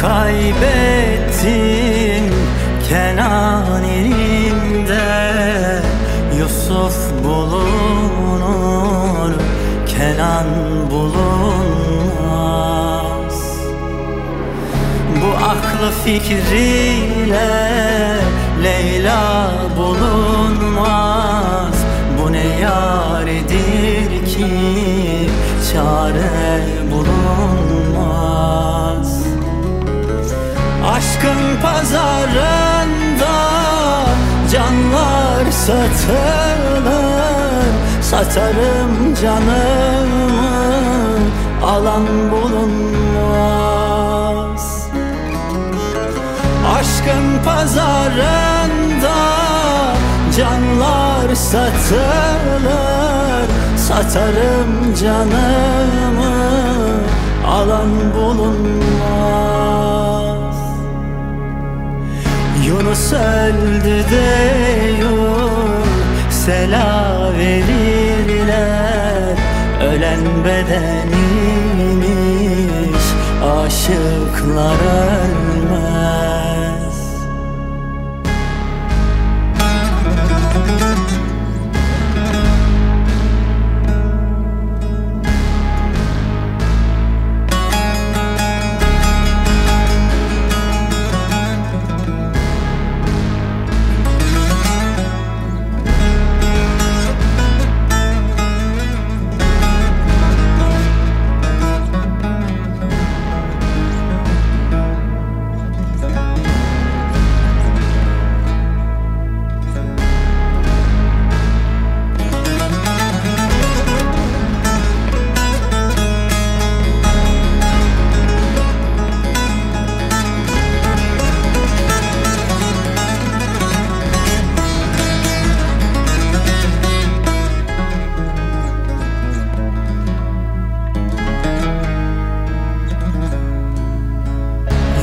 kaybettim Kenan elinde. Yusuf bulunur Kenan bulunmaz. Bu aklı fikriyle Leyla bulunmaz. Bu ne yaredir ki Çare Aşkın pazarında Canlar satılır Satarım canımı Alan bulunmaz. Aşkın pazarında Canlar satılır Satarım canımı Alan bulunmaz öldü diyor Sela verirler. Ölen bedeniymiş Aşıklar ölmez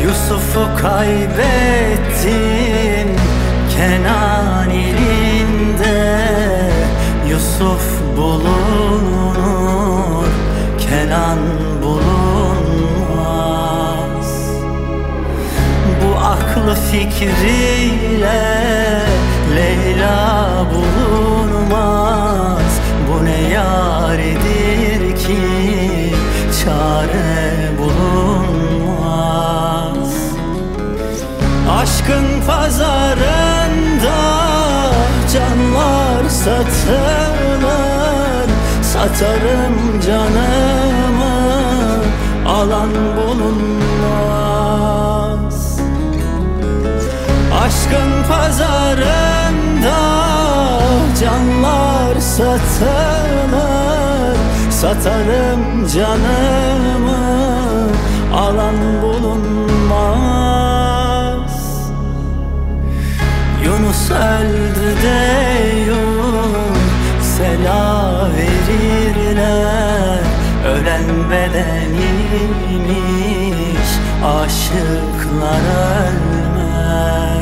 Yusuf'u kaybettim Kenan elinde. Yusuf bulunur Kenan bulunmaz. Bu aklı fikriyle Leyla bulunmaz. Bu ne yaredir ki Çare Aşkın pazarında canlar satılır Satarım canımı alan bulunmaz. Aşkın pazarında canlar satılır Satarım canımı alan bulunmaz sen bedeniymiş Aşıklar ölmez.